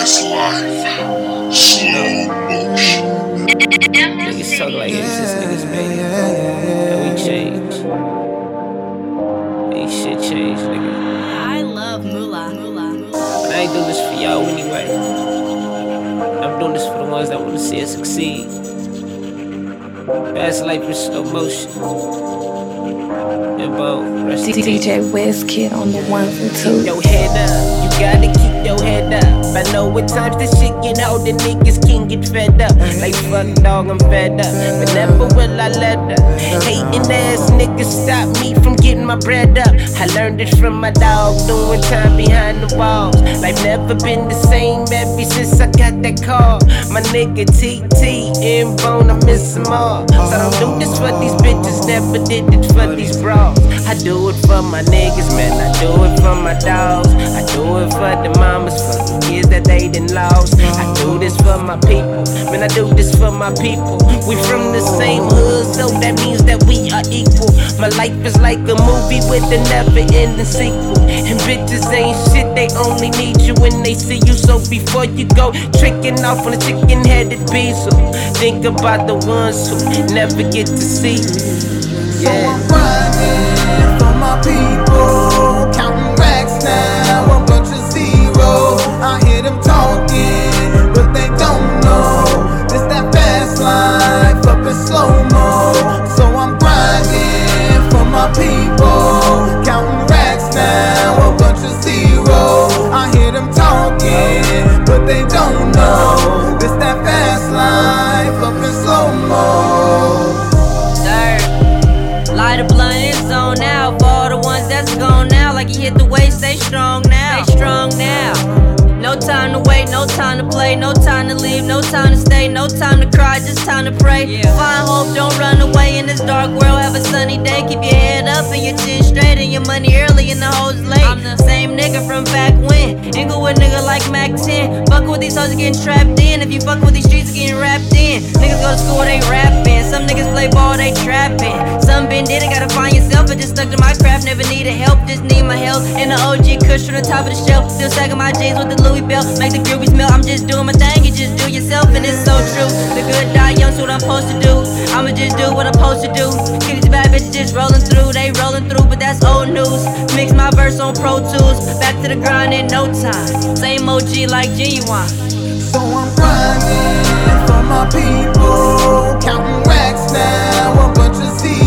fast life, slow motion. Niggas talk like it's just niggas baby. Yeah, we change. Ain't shit changed, nigga. I love moolah. moolah. moolah. But I ain't doing this for y'all anyway. I'm doing this for the ones that wanna see us succeed. Fast life in slow motion. And bone, rest in peace. DJ Wizkid on the ones and Keep twos. your head up, you gotta keep your head up. Know at times this shit get old, the niggas can get fed up. Like fuck dog, I'm fed up, but never will I let up. Hating ass niggas stop me from getting my bread up. I learned it from my dog, doing time behind the walls. Life never been the same ever since I got that call. My nigga TT in bone, I miss them all. So I don't do this for these bitches, never did it for these bras. I do it for my niggas, man. I do it for my dogs. I do it for the mamas, for the kids my people. We from the same hood, so that means that we are equal. My life is like a movie with a never ending sequel. And bitches ain't shit, they only need you when they see you. So before you go tricking off on a chicken headed bezel, think about the ones who never get to see you. So they don't know. This that fast life up in slow mo. Dirt. Light a blunt in zone now. For all the ones that's gone now. Like you hit the weight, stay strong now. To play, no time to leave, no time to stay, no time to cry, just time to pray. Find hope, don't run away in this dark world. Have a sunny day, keep your head up and your chin straight and your money early and the hoes late. I'm the same nigga from back when. Inglewood nigga like Mac 10. Fuck with these hoes, getting trapped in. If you fuck with these streets, getting wrapped in. Niggas go to school, they rapping. Some niggas play ball, they trapping. Some just stuck to my craft, never needed help, just need my help. And the OG kush from the top of the shelf. Still stacking my jeans with the Louis belt. Make the groupies smell. I'm just doing my thing, you just do yourself, and it's so true. The good die young, so what I'm supposed to do. I'ma just do what I'm supposed to do. Kick these bad bitches just rolling through, they rolling through, but that's old news. Mix my verse on Pro Tools, back to the grind in no time. Same OG like genuine. So I'm grinding for my people, counting racks now, a bunch of zeros.